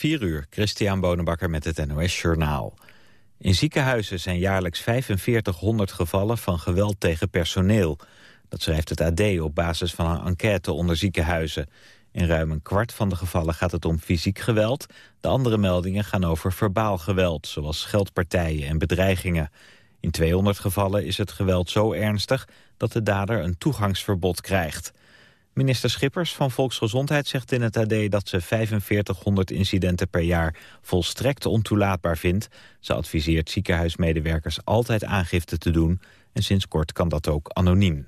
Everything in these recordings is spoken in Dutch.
4 uur, Christian Bonenbakker met het NOS Journaal. In ziekenhuizen zijn jaarlijks 4500 gevallen van geweld tegen personeel. Dat schrijft het AD op basis van een enquête onder ziekenhuizen. In ruim een kwart van de gevallen gaat het om fysiek geweld. De andere meldingen gaan over verbaal geweld, zoals geldpartijen en bedreigingen. In 200 gevallen is het geweld zo ernstig dat de dader een toegangsverbod krijgt. Minister Schippers van Volksgezondheid zegt in het AD dat ze 4500 incidenten per jaar volstrekt ontoelaatbaar vindt. Ze adviseert ziekenhuismedewerkers altijd aangifte te doen en sinds kort kan dat ook anoniem.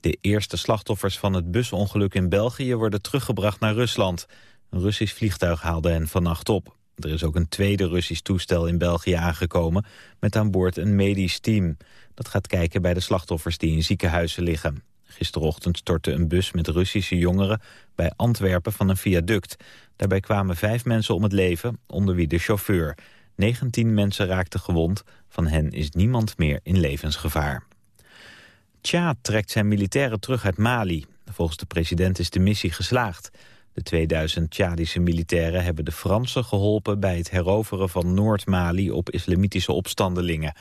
De eerste slachtoffers van het busongeluk in België worden teruggebracht naar Rusland. Een Russisch vliegtuig haalde hen vannacht op. Er is ook een tweede Russisch toestel in België aangekomen... met aan boord een medisch team. Dat gaat kijken bij de slachtoffers die in ziekenhuizen liggen. Gisterochtend stortte een bus met Russische jongeren bij Antwerpen van een viaduct. Daarbij kwamen vijf mensen om het leven, onder wie de chauffeur. 19 mensen raakten gewond, van hen is niemand meer in levensgevaar. Tja trekt zijn militairen terug uit Mali. Volgens de president is de missie geslaagd. De 2000 Tjadische militairen hebben de Fransen geholpen... bij het heroveren van Noord-Mali op islamitische opstandelingen.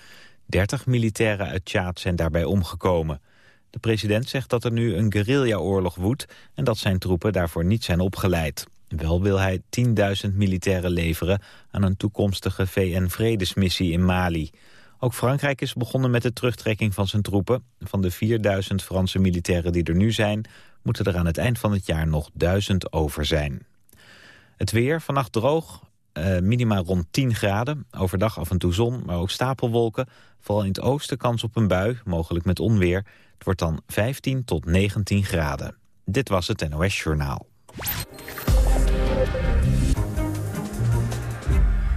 30 militairen uit Tjaad zijn daarbij omgekomen. De president zegt dat er nu een guerrillaoorlog woedt... en dat zijn troepen daarvoor niet zijn opgeleid. Wel wil hij 10.000 militairen leveren aan een toekomstige VN-vredesmissie in Mali. Ook Frankrijk is begonnen met de terugtrekking van zijn troepen. Van de 4000 Franse militairen die er nu zijn... moeten er aan het eind van het jaar nog 1000 over zijn. Het weer, vannacht droog, uh, minima rond 10 graden. Overdag af en toe zon, maar ook stapelwolken. Vooral in het oosten kans op een bui, mogelijk met onweer. Het wordt dan 15 tot 19 graden. Dit was het NOS Journaal.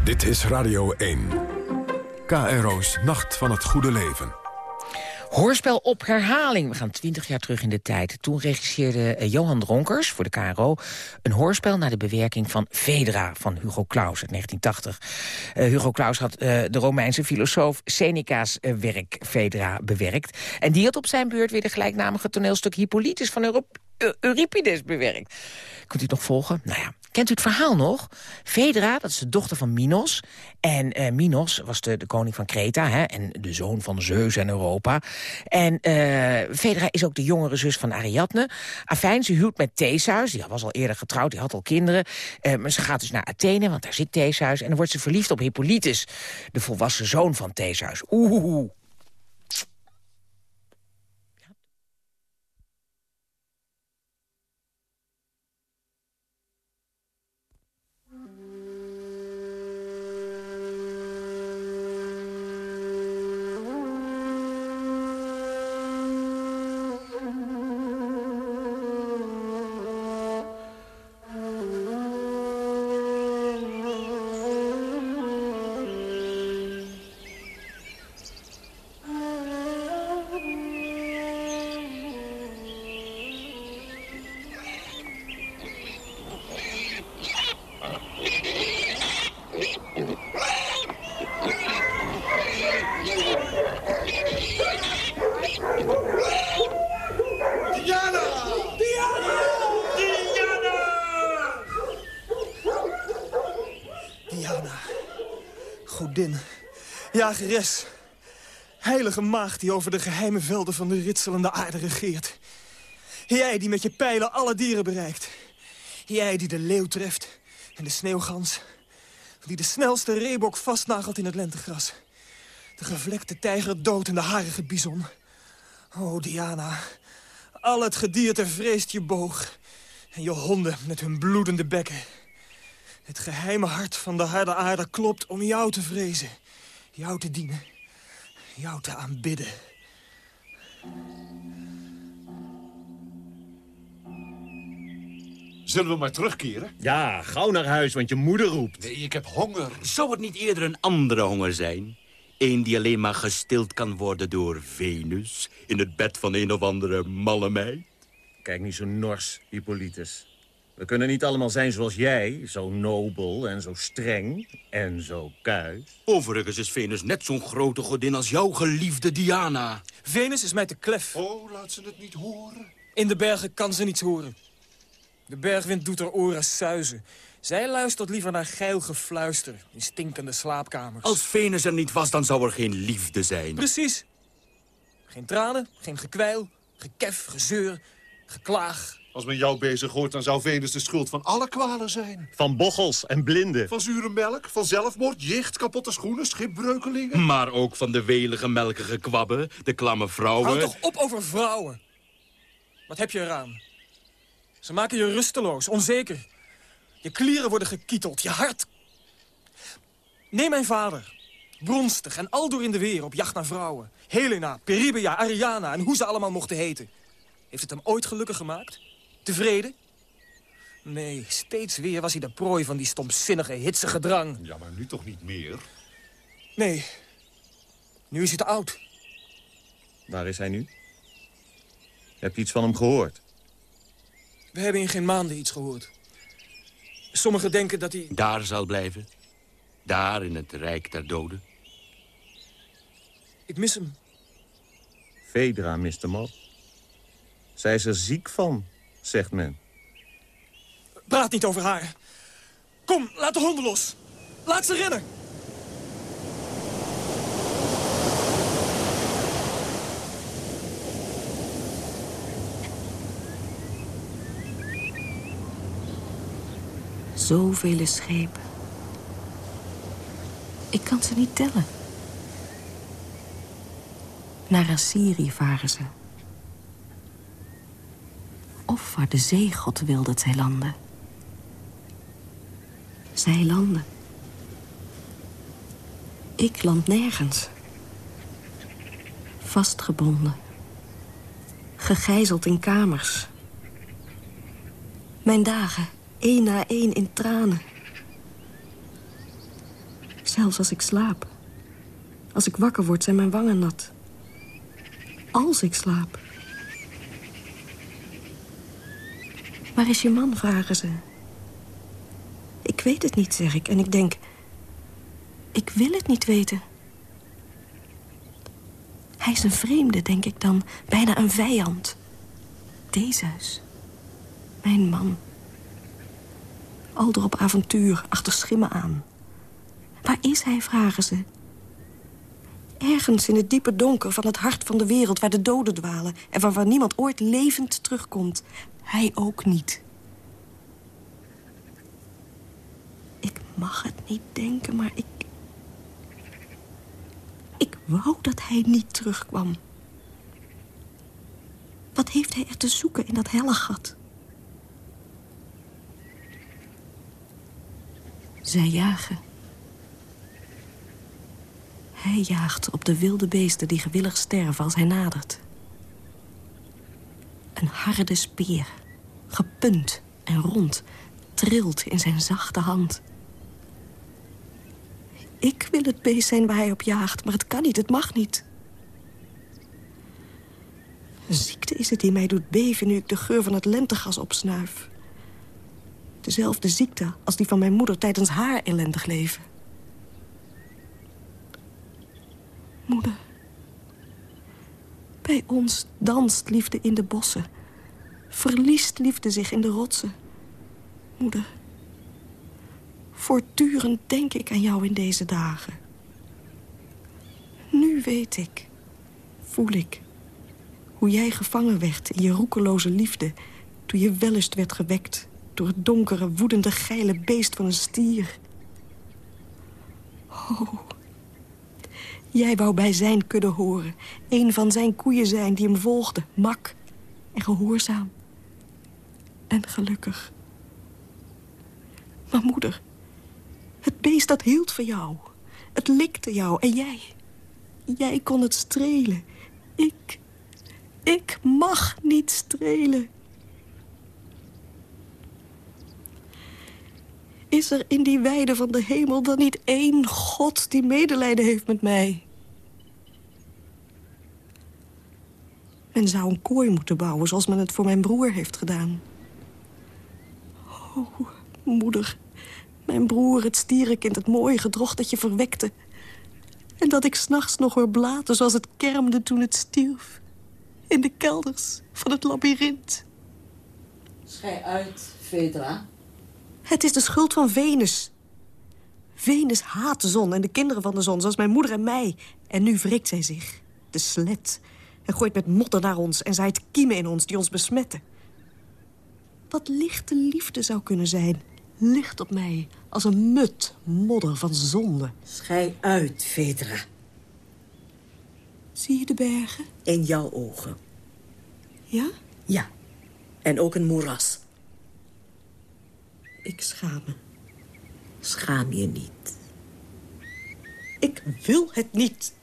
Dit is Radio 1. KRO's Nacht van het Goede Leven. Hoorspel op herhaling. We gaan twintig jaar terug in de tijd. Toen regisseerde eh, Johan Dronkers voor de KRO een hoorspel naar de bewerking van Vedra van Hugo Claus uit 1980. Uh, eh, Hugo Claus had uh, de Romeinse filosoof Seneca's werk Vedra bewerkt. En die had op zijn beurt weer de gelijknamige toneelstuk Hippolytus van Euripides bewerkt. Kunt u het nog volgen? Nou ja, Kent u het verhaal nog? Vedra, dat is de dochter van Minos. En uh, Minos was de, de, koning van Kreta hè, en de zoon van Zeus en Europa. En uh, Vedra is ook de jongere zus van Ariadne. Afijn, ze huwt met Theseus. Die was al eerder getrouwd, die had al kinderen. Uh, maar ze gaat dus naar Athene, want daar zit Theseus. En dan wordt ze verliefd op Hippolytus, de volwassen zoon van Theseus. Oeh, jageres. Heilige maagd die over de geheime velden van de ritselende aarde regeert. Jij die met je pijlen alle dieren bereikt. Jij die de leeuw treft en de sneeuwgans. Die de snelste reebok vastnagelt in het lentegras. De gevlekte tijger dood en de harige bison. O, Diana, al het gedierte vreest je boog. En je honden met hun bloedende bekken. Het geheime hart van de harde aarde klopt om jou te vrezen jou te dienen, jou te aanbidden. Zullen we maar terugkeren? Ja, gauw naar huis, want je moeder roept. Nee, ik heb honger. Zou het niet eerder een andere honger zijn? Eén die alleen maar gestild kan worden door Venus... in het bed van een of andere malle meid? Kijk niet zo nors, Hippolytus. We kunnen niet allemaal zijn zoals jij, zo nobel en zo streng en zo kuis. Overigens is Venus net zo'n grote godin als jouw geliefde Diana. Venus is mij te klef. Oh, laat ze het niet horen. In de bergen kan ze niets horen. De bergwind doet haar oren suizen. Zij luistert liever naar geil gefluister in stinkende slaapkamers. Als Venus er niet was, dan zou er geen liefde zijn. Precies. Geen tranen, geen gekwijl, gekef, gezeur, geklaag. Als men jou bezig hoort, dan zou Venus de schuld van alle kwalen zijn. Van bochels en blinden. Van zure melk, van zelfmoord, jicht, kapotte schoenen, schipbreukelingen. Maar ook van de welige melkige kwabben, de klamme vrouwen. Houd toch op over vrouwen. Wat heb je eraan? Ze maken je rusteloos, onzeker. Je klieren worden gekieteld, je hart. Neem mijn vader. Bronstig en aldoor in de weer op jacht naar vrouwen. Helena, Peribea, Ariana en hoe ze allemaal mochten heten. Heeft het hem ooit gelukkig gemaakt? Tevreden? Nee, steeds weer was hij de prooi van die stomzinnige, hitsige drang. Ja, maar nu toch niet meer? Nee, nu is hij te oud. Waar is hij nu? Heb je iets van hem gehoord? We hebben in geen maanden iets gehoord. Sommigen denken dat hij... Daar zal blijven. Daar in het rijk der doden. Ik mis hem. Vedra mist hem ook. Zij is er ziek van, zegt men. Praat niet over haar. Kom, laat de honden los. Laat ze rennen. Zoveel schepen. Ik kan ze niet tellen. Naar Assyrië varen ze. Of waar de zeegod wil dat zij landen. Zij landen. Ik land nergens. Vastgebonden. Gegijzeld in kamers. Mijn dagen, één na één in tranen. Zelfs als ik slaap. Als ik wakker word, zijn mijn wangen nat. Als ik slaap. Waar is je man, vragen ze. Ik weet het niet, zeg ik. En ik denk... Ik wil het niet weten. Hij is een vreemde, denk ik dan. Bijna een vijand. Theseus. Mijn man. Alder op avontuur, achter schimmen aan. Waar is hij, vragen ze. Ergens in het diepe donker van het hart van de wereld... waar de doden dwalen en waarvan niemand ooit levend terugkomt. Hij ook niet. Ik mag het niet denken, maar ik... Ik wou dat hij niet terugkwam. Wat heeft hij er te zoeken in dat helle gat? Zij jagen. Hij jaagt op de wilde beesten die gewillig sterven als hij nadert. Een harde speer, gepunt en rond, trilt in zijn zachte hand. Ik wil het beest zijn waar hij op jaagt, maar het kan niet, het mag niet. Een ziekte is het die mij doet beven nu ik de geur van het lentegas opsnuif. Dezelfde ziekte als die van mijn moeder tijdens haar ellendig leven. Moeder. Bij ons danst liefde in de bossen. Verliest liefde zich in de rotsen. Moeder. Voortdurend denk ik aan jou in deze dagen. Nu weet ik, voel ik, hoe jij gevangen werd in je roekeloze liefde... toen je wellust werd gewekt door het donkere, woedende, geile beest van een stier. Oh, jij wou bij zijn kudde horen. Een van zijn koeien zijn die hem volgde, mak en gehoorzaam. En gelukkig. Maar moeder, het beest dat hield van jou. Het likte jou en jij. Jij kon het strelen. Ik, ik mag niet strelen. Is er in die weide van de hemel dan niet één God die medelijden heeft met mij? Men zou een kooi moeten bouwen zoals men het voor mijn broer heeft gedaan. Oh, moeder, mijn broer, het stierenkind, het mooie gedrocht dat je verwekte. En dat ik s'nachts nog hoor blaten zoals het kermde toen het stierf. In de kelders van het labyrint. Schij uit, Fedra. Het is de schuld van Venus. Venus haat de zon en de kinderen van de zon, zoals mijn moeder en mij. En nu wrikt zij zich, de slet, en gooit met modder naar ons... en zaait kiemen in ons die ons besmetten. Wat lichte liefde zou kunnen zijn, ligt op mij... als een mut modder van zonde. Schij uit, Fedra. Zie je de bergen? In jouw ogen. Ja? Ja. En ook een moeras. Ik schaam me. Schaam je niet. Ik wil het niet.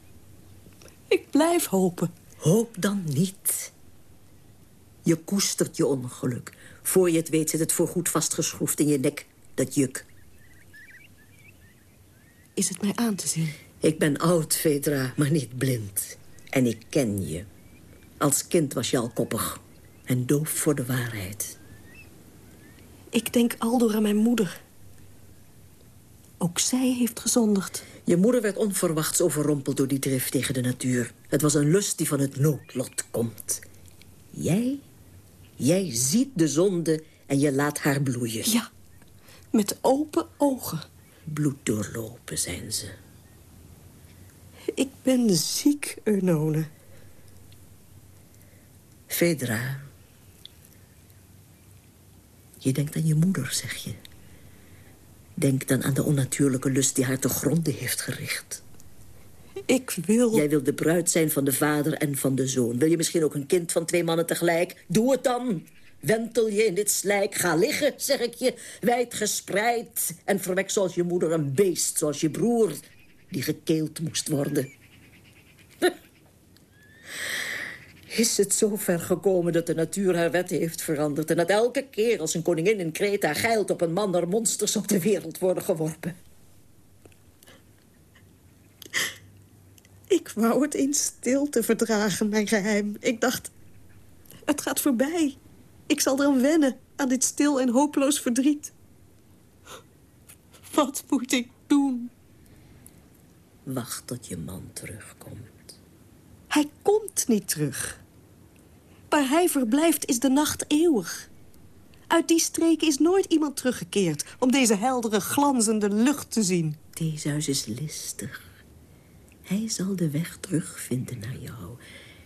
Ik blijf hopen. Hoop dan niet. Je koestert je ongeluk. Voor je het weet zit het voorgoed vastgeschroefd in je nek, dat juk. Is het mij aan te zien? Ik ben oud, Fedra, maar niet blind. En ik ken je. Als kind was je al koppig. En doof voor de waarheid. Ik denk aldoor aan mijn moeder. Ook zij heeft gezondigd. Je moeder werd onverwachts overrompeld door die drift tegen de natuur. Het was een lust die van het noodlot komt. Jij? Jij ziet de zonde en je laat haar bloeien. Ja, met open ogen. Bloed doorlopen zijn ze. Ik ben ziek, Eunone. Fedra. Je denkt aan je moeder, zeg je. Denk dan aan de onnatuurlijke lust die haar te gronden heeft gericht. Ik wil... Jij wil de bruid zijn van de vader en van de zoon. Wil je misschien ook een kind van twee mannen tegelijk? Doe het dan. Wentel je in dit slijk. Ga liggen, zeg ik je. Wijd gespreid. En verwek zoals je moeder een beest, zoals je broer... die gekeeld moest worden. Is het zo ver gekomen dat de natuur haar wetten heeft veranderd... en dat elke keer als een koningin in Kreta geilt op een man... er monsters op de wereld worden geworpen? Ik wou het in stilte verdragen, mijn geheim. Ik dacht, het gaat voorbij. Ik zal eraan wennen, aan dit stil en hopeloos verdriet. Wat moet ik doen? Wacht tot je man terugkomt. Hij komt niet terug. Waar hij verblijft is de nacht eeuwig. Uit die streken is nooit iemand teruggekeerd... om deze heldere, glanzende lucht te zien. Theseus is listig. Hij zal de weg terugvinden naar jou.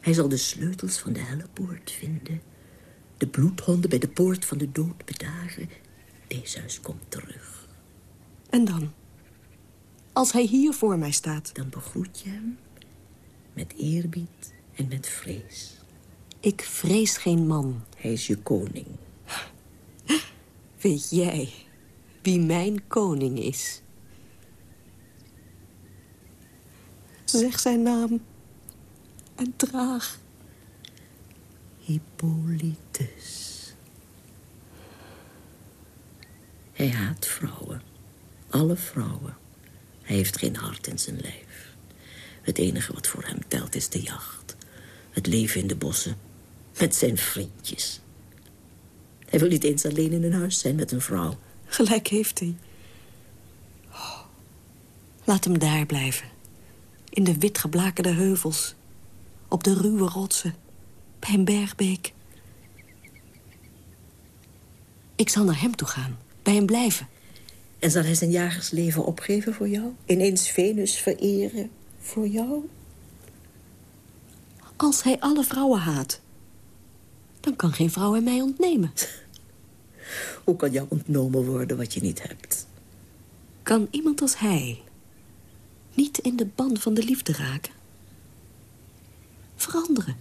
Hij zal de sleutels van de hellepoort vinden. De bloedhonden bij de poort van de dood bedaren. Theseus komt terug. En dan? Als hij hier voor mij staat. Dan begroet je hem met eerbied en met vrees. Ik vrees geen man. Hij is je koning. Weet jij wie mijn koning is? Zeg zijn naam en draag. Hippolytus. Hij haat vrouwen. Alle vrouwen. Hij heeft geen hart in zijn lijf. Het enige wat voor hem telt is de jacht. Het leven in de bossen. Met zijn vriendjes. Hij wil niet eens alleen in een huis zijn met een vrouw. Gelijk heeft hij. Laat hem daar blijven. In de wit geblakerde heuvels. Op de ruwe rotsen. Bij een bergbeek. Ik zal naar hem toe gaan. Bij hem blijven. En zal hij zijn jagersleven opgeven voor jou? Ineens Venus vereren voor jou? Als hij alle vrouwen haat... dan kan geen vrouw hem mij ontnemen. Hoe kan jou ontnomen worden wat je niet hebt? Kan iemand als hij niet in de ban van de liefde raken? Veranderen.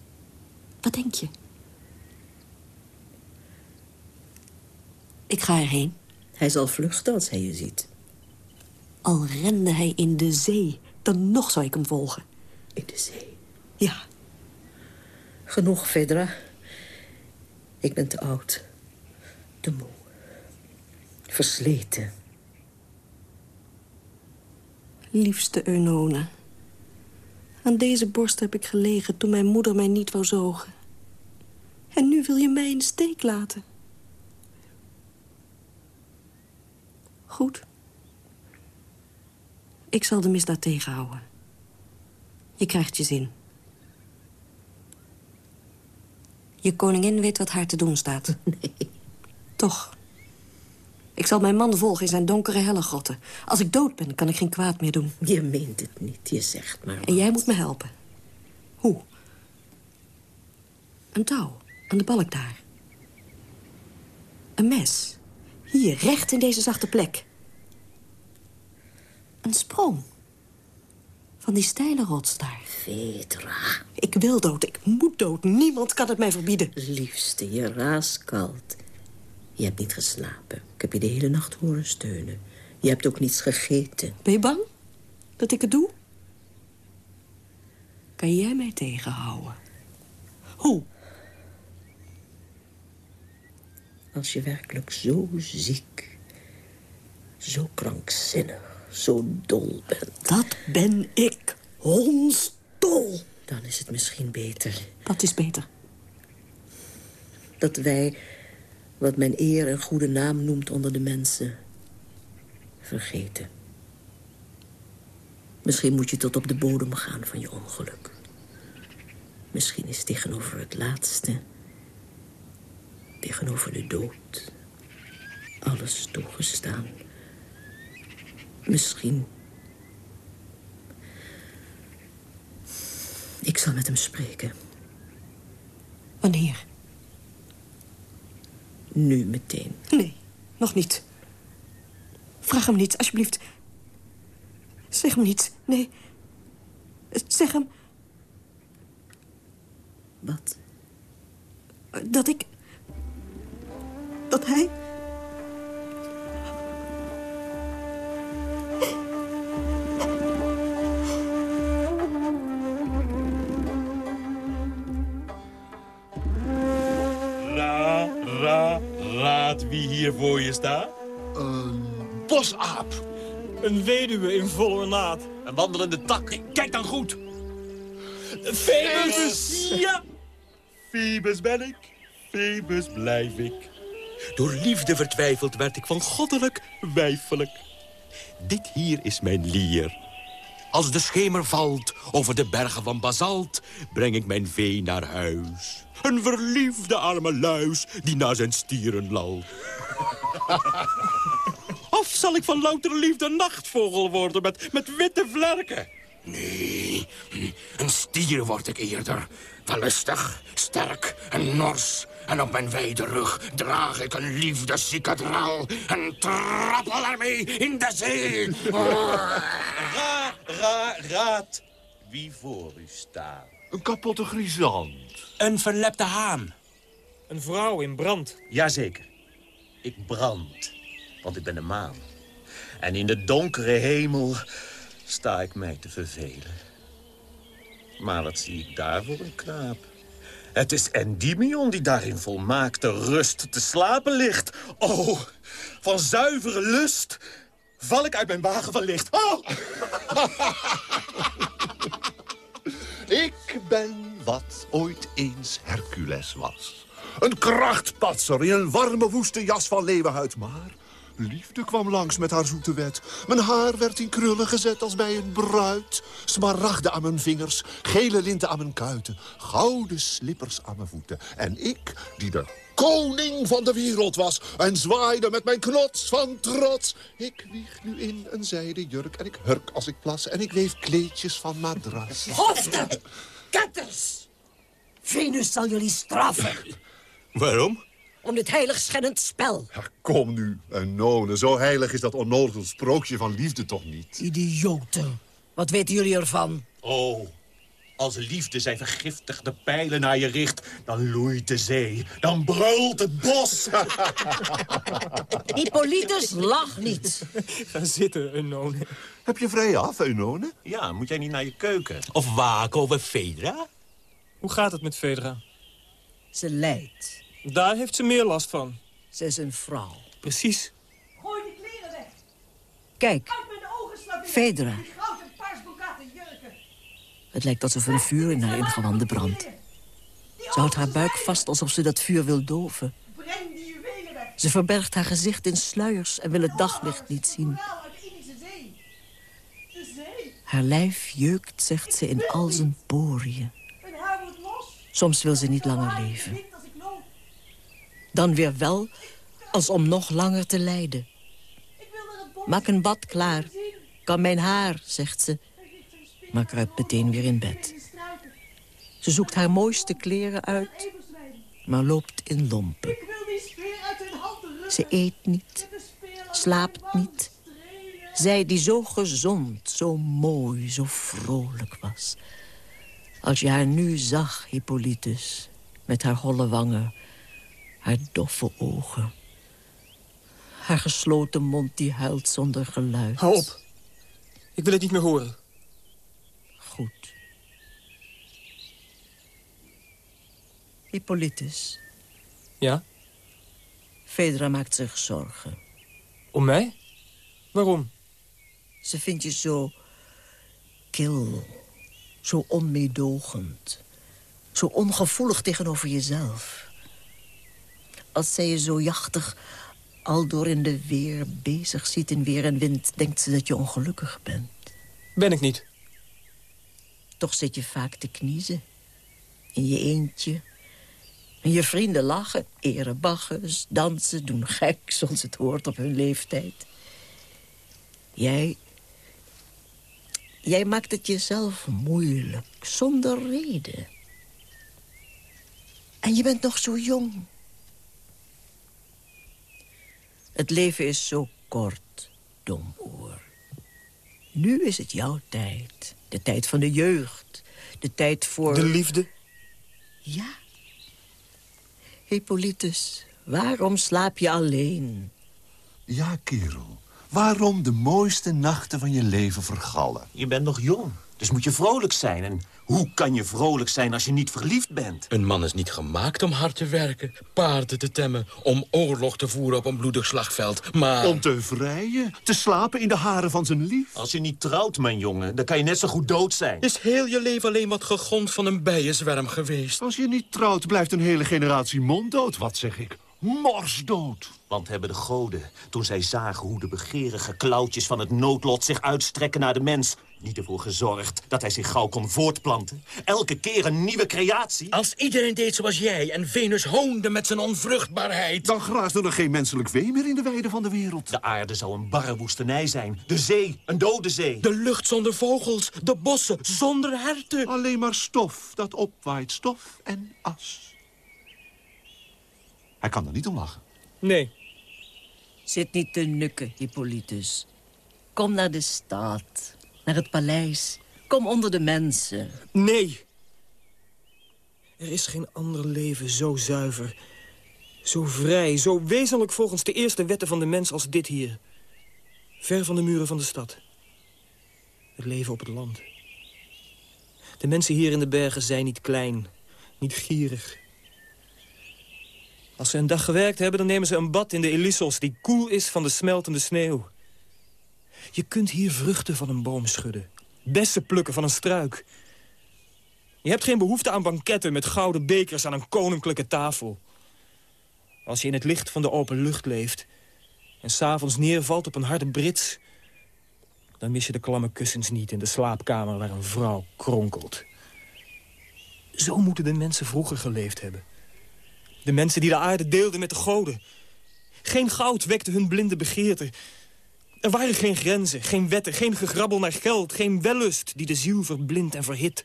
Wat denk je? Ik ga erheen. Hij zal vluchten als hij je ziet. Al rende hij in de zee, dan nog zou ik hem volgen. In de zee? Ja. Genoeg, Fedra. Ik ben te oud. Te moe. Versleten. Liefste Eunone. Aan deze borst heb ik gelegen toen mijn moeder mij niet wou zogen. En nu wil je mij in de steek laten. Goed. Ik zal de misdaad tegenhouden. Je krijgt je zin. Je koningin weet wat haar te doen staat. Nee. Toch. Ik zal mijn man volgen in zijn donkere helle grotten. Als ik dood ben, kan ik geen kwaad meer doen. Je meent het niet, je zegt maar En jij moet me helpen. Hoe? Een touw, aan de balk daar. Een mes. Hier, recht in deze zachte plek. Een sprong. Van die steile rots daar. Vedra. Ik wil dood, ik moet dood. Niemand kan het mij verbieden. Liefste, je raaskalt. Je hebt niet geslapen. Ik heb je de hele nacht horen steunen. Je hebt ook niets gegeten. Ben je bang dat ik het doe? Kan jij mij tegenhouden? Hoe? Als je werkelijk zo ziek, zo krankzinnig, zo dol bent... Dat ben ik. Hondsdol. Dan is het misschien beter Dat is beter. dat wij, wat men eer en goede naam noemt onder de mensen, vergeten. Misschien moet je tot op de bodem gaan van je ongeluk. Misschien is tegenover het laatste, tegenover de dood, alles toegestaan. Misschien. Ik zal met hem spreken. Wanneer? Nu meteen. Nee, nog niet. Vraag hem niet, alsjeblieft. Zeg hem niet, nee. Zeg hem Wat? dat ik... Dat hij... Ra, ra, raad wie hier voor je staat. Een bosaap. Een weduwe in volle ornaat. Een wandelende tak. Kijk dan goed. Phoebus! Ja, Phoebus ben ik, Phoebus blijf ik. Door liefde vertwijfeld werd ik van goddelijk wijfelijk. Dit hier is mijn lier. Als de schemer valt over de bergen van basalt... breng ik mijn vee naar huis. Een verliefde arme luis die naar zijn stieren lalt. of zal ik van louter liefde nachtvogel worden met, met witte vlerken? Nee, een stier word ik eerder. Wellustig, sterk en nors. En op mijn wijde rug draag ik een liefdeszieke draal. En trappel ermee in de zee. Ra, ra, raad wie voor u staat. Een kapotte grisant. Een verlepte haan. Een vrouw in brand. Jazeker. Ik brand, want ik ben de maan. En in de donkere hemel sta ik mij te vervelen. Maar wat zie ik daar voor een knaap? Het is Endymion die daar in volmaakte rust te slapen ligt. Oh, van zuivere lust val ik uit mijn wagen van licht. Oh! Ik ben wat ooit eens Hercules was. Een krachtpatser in een warme woeste jas van leeuwenhuid. Maar liefde kwam langs met haar zoete wet. Mijn haar werd in krullen gezet als bij een bruid. Smaragden aan mijn vingers, gele linten aan mijn kuiten. Gouden slippers aan mijn voeten. En ik, die de koning van de wereld was... en zwaaide met mijn knots van trots. Ik wieg nu in een zijden jurk en ik hurk als ik plas... en ik weef kleedjes van madras. Ketters! Venus zal jullie straffen Waarom? om dit heiligschennend spel. Kom nu, een none. Zo heilig is dat onnozel sprookje van liefde toch niet? Idioten. Wat weten jullie ervan? Oh, als liefde zijn vergiftigde pijlen naar je richt... dan loeit de zee, dan brult het bos. Hippolytus, lach niet. Ga zitten, Unone. Heb je vrij af, Eunone? Ja, moet jij niet naar je keuken? Of waken over Fedra? Hoe gaat het met Fedra? Ze lijdt. Daar heeft ze meer last van. Ze is een vrouw. Precies. Gooi die kleren weg. Kijk, Uit mijn ogen, slavin. Fedra. Die goud en paarsbrokaten jurken. Het lijkt alsof een vuur in haar ingewanden brandt. Ze houdt haar buik vast alsof ze dat vuur wil doven. Ze verbergt haar gezicht in sluiers en wil het daglicht niet zien. Haar lijf jeukt, zegt ze, in al zijn poriën. Soms wil ze niet langer leven. Dan weer wel Als om nog langer te lijden. Maak een bad klaar. Kan mijn haar, zegt ze. Maar kruipt meteen weer in bed. Ze zoekt haar mooiste kleren uit, maar loopt in lompen. Ze eet niet, slaapt niet. Zij die zo gezond, zo mooi, zo vrolijk was. Als je haar nu zag, Hippolytus, met haar holle wangen, haar doffe ogen. Haar gesloten mond die huilt zonder geluid. Hou op. Ik wil het niet meer horen. Hippolytus. Ja? Fedra maakt zich zorgen. Om mij? Waarom? Ze vindt je zo kil, zo onmeedogend, zo ongevoelig tegenover jezelf. Als zij je zo jachtig al door in de weer bezig ziet in weer en wind... denkt ze dat je ongelukkig bent. Ben ik niet. Toch zit je vaak te kniezen. In je eentje. En je vrienden lachen, erebaggen, dansen, doen gek... zoals het hoort op hun leeftijd. Jij... Jij maakt het jezelf moeilijk, zonder reden. En je bent nog zo jong. Het leven is zo kort, domoor. Nu is het jouw tijd. De tijd van de jeugd. De tijd voor... De liefde? Ja. Hippolytus, waarom slaap je alleen? Ja, kerel. Waarom de mooiste nachten van je leven vergallen? Je bent nog jong, dus moet je vrolijk zijn. En hoe kan je vrolijk zijn als je niet verliefd bent? Een man is niet gemaakt om hard te werken, paarden te temmen... om oorlog te voeren op een bloedig slagveld, maar... Om te vrijen, te slapen in de haren van zijn lief. Als je niet trouwt, mijn jongen, dan kan je net zo goed dood zijn. Is heel je leven alleen wat gegond van een bijenzwerm geweest? Als je niet trouwt, blijft een hele generatie monddood. Wat zeg ik? Morsdood. Want hebben de goden, toen zij zagen hoe de begerige klauwtjes van het noodlot zich uitstrekken naar de mens... niet ervoor gezorgd dat hij zich gauw kon voortplanten? Elke keer een nieuwe creatie? Als iedereen deed zoals jij en Venus hoonde met zijn onvruchtbaarheid... Dan graasde er geen menselijk vee meer in de weide van de wereld. De aarde zou een barre woestenij zijn. De zee, een dode zee. De lucht zonder vogels, de bossen zonder herten. Alleen maar stof dat opwaait, stof en as. Hij kan er niet om lachen. Nee. Zit niet te nukken, Hippolytus. Kom naar de stad, naar het paleis. Kom onder de mensen. Nee. Er is geen ander leven zo zuiver, zo vrij, zo wezenlijk volgens de eerste wetten van de mens als dit hier. Ver van de muren van de stad. Het leven op het land. De mensen hier in de bergen zijn niet klein, niet gierig. Als ze een dag gewerkt hebben, dan nemen ze een bad in de Elissos... die koel is van de smeltende sneeuw. Je kunt hier vruchten van een boom schudden. Bessen plukken van een struik. Je hebt geen behoefte aan banketten met gouden bekers aan een koninklijke tafel. Als je in het licht van de open lucht leeft... en s'avonds neervalt op een harde brits... dan mis je de klamme kussens niet in de slaapkamer waar een vrouw kronkelt. Zo moeten de mensen vroeger geleefd hebben. De mensen die de aarde deelden met de goden. Geen goud wekte hun blinde begeerte. Er waren geen grenzen, geen wetten, geen gegrabbel naar geld... geen wellust die de ziel verblindt en verhit.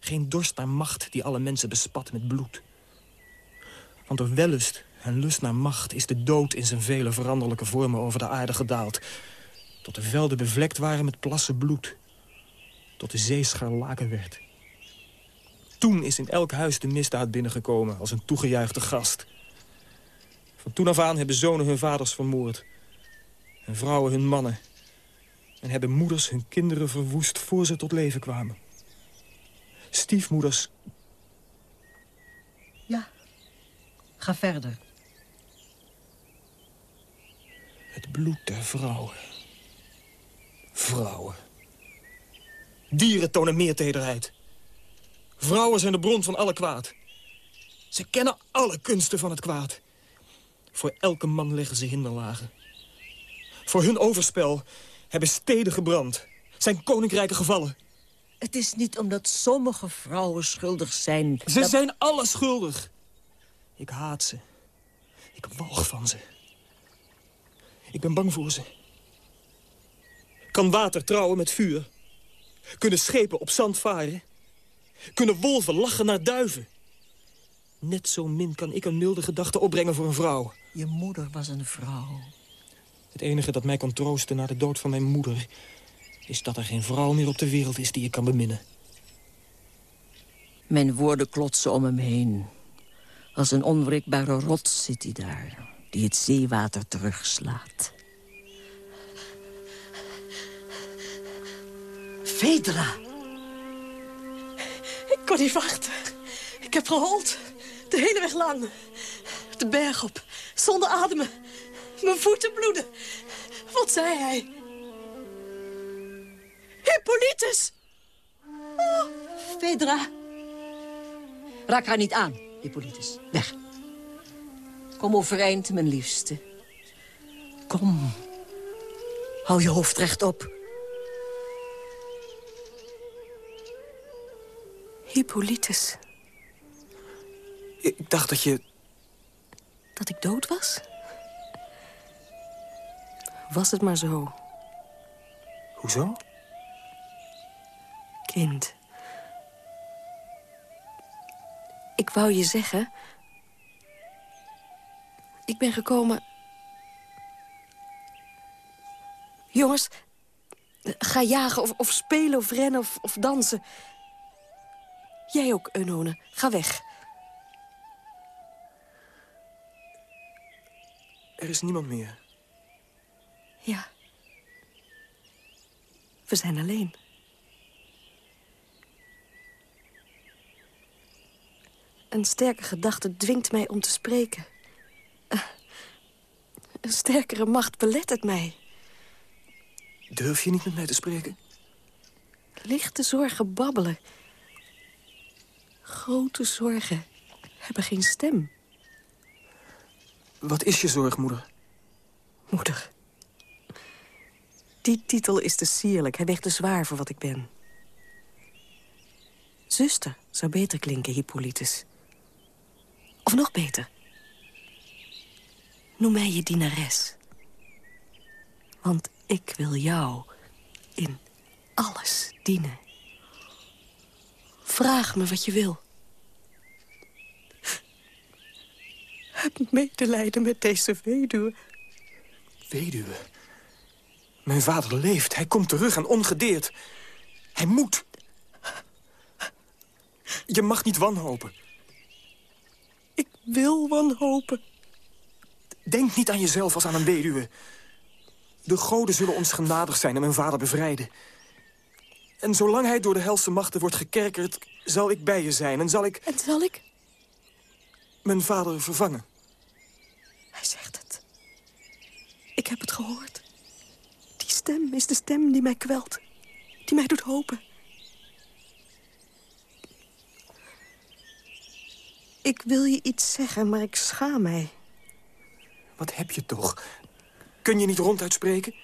Geen dorst naar macht die alle mensen bespat met bloed. Want door wellust en lust naar macht is de dood in zijn vele veranderlijke vormen over de aarde gedaald. Tot de velden bevlekt waren met plassen bloed. Tot de zee scharlaken werd. Toen is in elk huis de misdaad binnengekomen als een toegejuichte gast. Van toen af aan hebben zonen hun vaders vermoord. En vrouwen hun mannen. En hebben moeders hun kinderen verwoest voor ze tot leven kwamen. Stiefmoeders... Ja, ga verder. Het bloed der vrouwen. Vrouwen. Dieren tonen meer tederheid. Vrouwen zijn de bron van alle kwaad. Ze kennen alle kunsten van het kwaad. Voor elke man leggen ze hinderlagen. Voor hun overspel hebben steden gebrand. Zijn koninkrijken gevallen. Het is niet omdat sommige vrouwen schuldig zijn... Ze dat- zijn alle schuldig. Ik haat ze. Ik walg van ze. Ik ben bang voor ze. Kan water trouwen met vuur? Kunnen schepen op zand varen? Kunnen wolven lachen naar duiven? Net zo min kan ik een milde gedachte opbrengen voor een vrouw. Je moeder was een vrouw. Het enige dat mij kan troosten na de dood van mijn moeder... is dat er geen vrouw meer op de wereld is die ik kan beminnen. Mijn woorden klotsen om hem heen. Als een onwrikbare rots zit hij daar, die het zeewater terugslaat. Vedra! Kon niet wachten. Ik heb gehold. De hele weg lang. De berg op. Zonder ademen. Mijn voeten bloeden. Wat zei hij? Hippolytus! Oh, Vedra! Raak haar niet aan, Hippolytus. Weg. Kom overeind, mijn liefste. Kom. Hou je hoofd rechtop. Hippolytus. Ik dacht dat je... Dat ik dood was? Was het maar zo. Hoezo? Kind. Ik wou je zeggen... Ik ben gekomen... Jongens, ga jagen of, of spelen of rennen of, of dansen. Jij ook, Eunone. Ga weg. Er is niemand meer. Ja. We zijn alleen. Een sterke gedachte dwingt mij om te spreken. Een sterkere macht belet het mij. Durf je niet met mij te spreken? Lichte zorgen babbelen. Grote zorgen hebben geen stem. Wat is je zorg, moeder? Moeder. Die titel is te sierlijk. Hij weegt te zwaar voor wat ik ben. Zuster zou beter klinken, Hippolytus. Of nog beter. Noem mij je dienares. Want ik wil jou in alles dienen. Vraag me wat je wil. Heb medelijden met deze weduwe. Weduwe? Mijn vader leeft. Hij komt terug en ongedeerd. Hij moet. Je mag niet wanhopen. Ik wil wanhopen. Denk niet aan jezelf als aan een weduwe. De goden zullen ons genadig zijn en mijn vader bevrijden. En zolang hij door de helse machten wordt gekerkerd... zal ik bij je zijn en zal ik... En zal ik? Mijn vader vervangen. Hij zegt het. Ik heb het gehoord. Die stem is de stem die mij kwelt. Die mij doet hopen. Ik wil je iets zeggen, maar ik schaam mij. Wat heb je toch? Kun je niet ronduit spreken?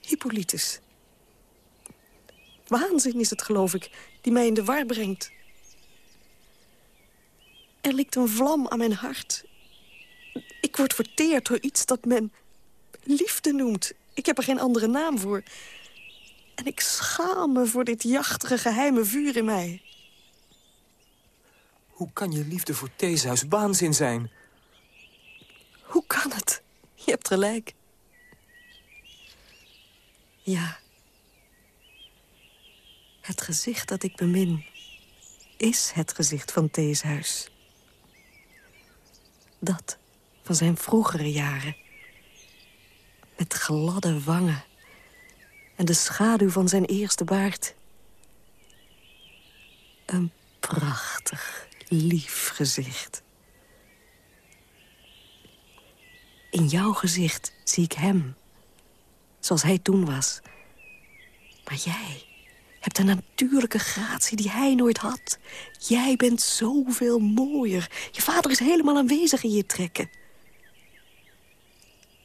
Hippolytus. Waanzin is het, geloof ik, die mij in de war brengt. Er ligt een vlam aan mijn hart. Ik word verteerd door iets dat men liefde noemt. Ik heb er geen andere naam voor. En ik schaam me voor dit jachtige, geheime vuur in mij. Hoe kan je liefde voor Theseus waanzin zijn? Hoe kan het? Je hebt gelijk. Ja. Het gezicht dat ik bemin is het gezicht van Theeshuis. Dat van zijn vroegere jaren. Met gladde wangen en de schaduw van zijn eerste baard. Een prachtig, lief gezicht. In jouw gezicht zie ik hem. Zoals hij toen was. Maar jij hebt een natuurlijke gratie die hij nooit had. Jij bent zoveel mooier. Je vader is helemaal aanwezig in je trekken.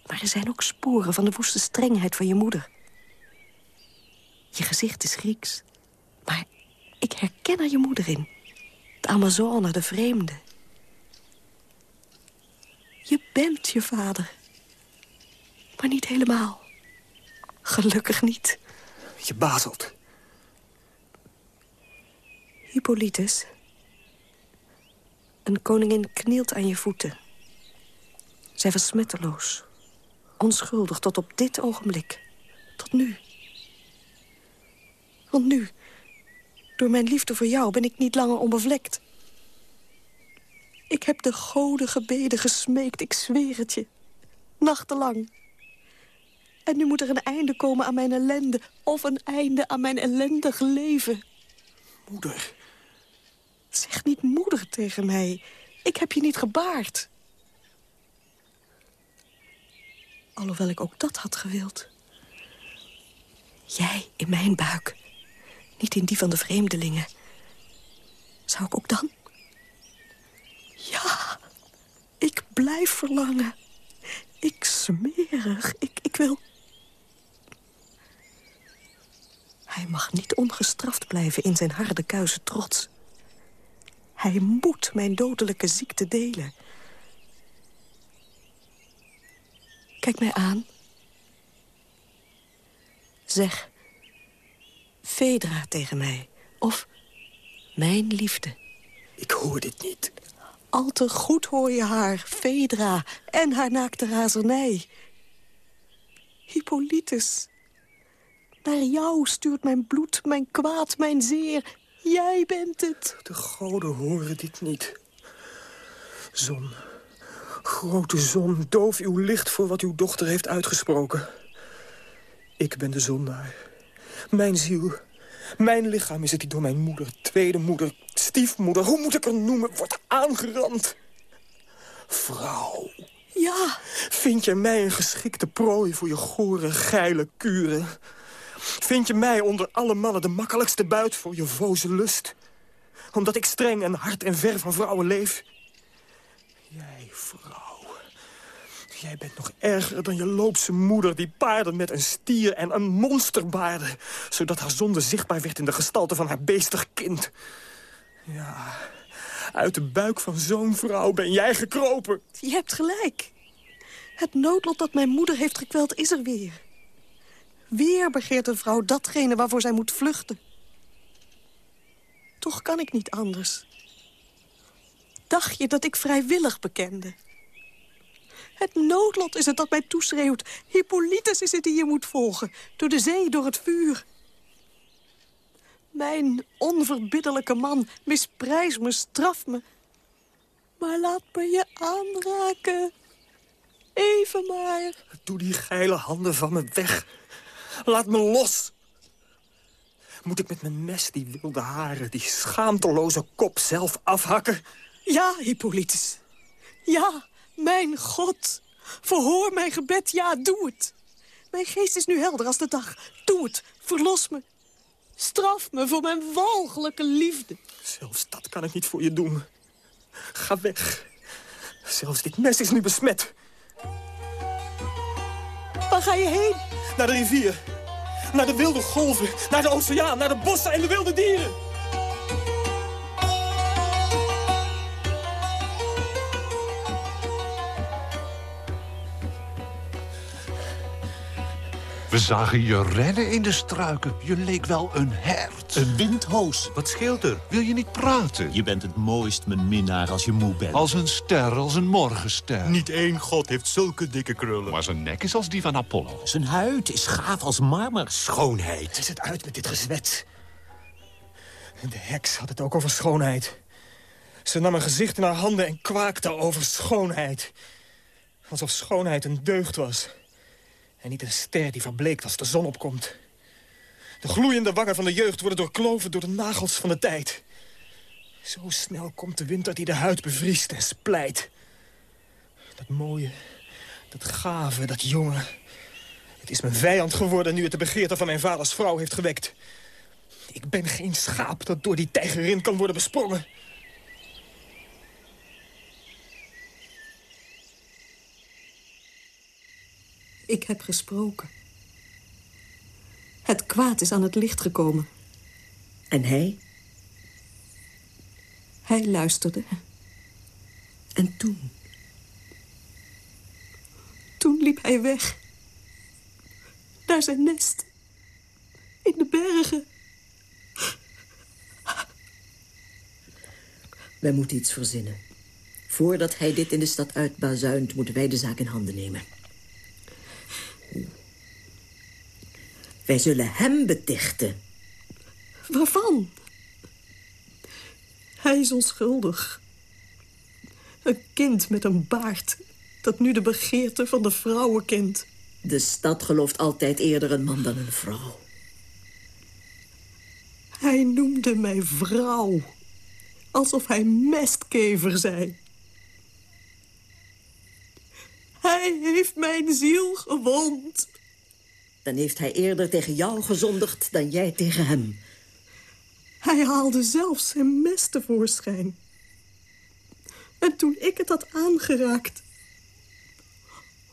Maar er zijn ook sporen van de woeste strengheid van je moeder. Je gezicht is Grieks. Maar ik herken er je moeder in. De Amazone, de vreemde. Je bent je vader. Maar niet helemaal. Gelukkig niet. Je bazelt. Hippolytus. Een koningin knielt aan je voeten. Zij was smetteloos. Onschuldig tot op dit ogenblik. Tot nu. Want nu, door mijn liefde voor jou, ben ik niet langer onbevlekt. Ik heb de goden gebeden gesmeekt, ik zweer het je. Nachtenlang. En nu moet er een einde komen aan mijn ellende... of een einde aan mijn ellendig leven. Moeder. Zeg niet moeder tegen mij. Ik heb je niet gebaard. Alhoewel ik ook dat had gewild. Jij in mijn buik. Niet in die van de vreemdelingen. Zou ik ook dan? Ja, ik blijf verlangen. Ik smerig. Ik, ik wil... Hij mag niet ongestraft blijven in zijn harde kuise trots. Hij moet mijn dodelijke ziekte delen. Kijk mij aan. Zeg, Fedra tegen mij. Of mijn liefde. Ik hoor dit niet. Al te goed hoor je haar, Fedra, en haar naakte razernij. Hippolytus, naar jou stuurt mijn bloed, mijn kwaad, mijn zeer. Jij bent het. De goden horen dit niet. Zon, grote zon, doof uw licht voor wat uw dochter heeft uitgesproken. Ik ben de zondaar. Mijn ziel, mijn lichaam is het die door mijn moeder, tweede moeder, stiefmoeder... hoe moet ik er noemen, wordt aangerand. Vrouw. Ja. Vind je mij een geschikte prooi voor je gore, geile kuren? Vind je mij onder alle mannen de makkelijkste buit voor je voze lust? Omdat ik streng en hard en ver van vrouwen leef? Jij, vrouw. Jij bent nog erger dan je loopse moeder... die paarden met een stier en een monster baarde... zodat haar zonde zichtbaar werd in de gestalte van haar beestig kind. Ja, uit de buik van zo'n vrouw ben jij gekropen. Je hebt gelijk. Het noodlot dat mijn moeder heeft gekweld is er weer. Weer begeert een vrouw datgene waarvoor zij moet vluchten. Toch kan ik niet anders. Dacht je dat ik vrijwillig bekende? Het noodlot is het dat mij toeschreeuwt. Hippolytus is het die je moet volgen. Door de zee, door het vuur. Mijn onverbiddelijke man, misprijs me, straf me. Maar laat me je aanraken. Even maar. Doe die geile handen van me weg. Laat me los. Moet ik met mijn mes die wilde haren, die schaamteloze kop zelf afhakken? Ja, Hippolytus. Ja, mijn God. Verhoor mijn gebed, ja, doe het. Mijn geest is nu helder als de dag. Doe het, verlos me. Straf me voor mijn walgelijke liefde. Zelfs dat kan ik niet voor je doen. Ga weg. Zelfs dit mes is nu besmet. Waar ga je heen? Naar de rivier. Naar de wilde golven. Naar de oceaan. Naar de bossen en de wilde dieren. We zagen je rennen in de struiken. Je leek wel een hert. Een windhoos. Wat scheelt er? Wil je niet praten? Je bent het mooist, mijn minnaar, als je moe bent. Als een ster, als een morgenster. Niet één god heeft zulke dikke krullen. Maar zijn nek is als die van Apollo. Zijn huid is gaaf als marmer. Schoonheid. Is het uit met dit gezwets? De heks had het ook over schoonheid. Ze nam een gezicht in haar handen en kwaakte over schoonheid. Alsof schoonheid een deugd was. En niet een ster die verbleekt als de zon opkomt. De gloeiende wangen van de jeugd worden doorkloven door de nagels van de tijd. Zo snel komt de winter die de huid bevriest en splijt. Dat mooie, dat gave, dat jonge. Het is mijn vijand geworden nu het de begeerte van mijn vaders vrouw heeft gewekt. Ik ben geen schaap dat door die tijgerin kan worden besprongen. Ik heb gesproken. Het kwaad is aan het licht gekomen. En hij? Hij luisterde. En toen? hij weg. Naar zijn nest. In de bergen. Wij moeten iets verzinnen. Voordat hij dit in de stad uitbazuint, moeten wij de zaak in handen nemen. Wij zullen hem betichten. Waarvan? Hij is onschuldig. Een kind met een baard dat nu de begeerte van de vrouwen kent. De stad gelooft altijd eerder een man dan een vrouw. Hij noemde mij vrouw. Alsof hij mestkever zei. Hij heeft mijn ziel gewond. Dan heeft hij eerder tegen jou gezondigd dan jij tegen hem. Hij haalde zelfs zijn mes tevoorschijn. En toen ik het had aangeraakt...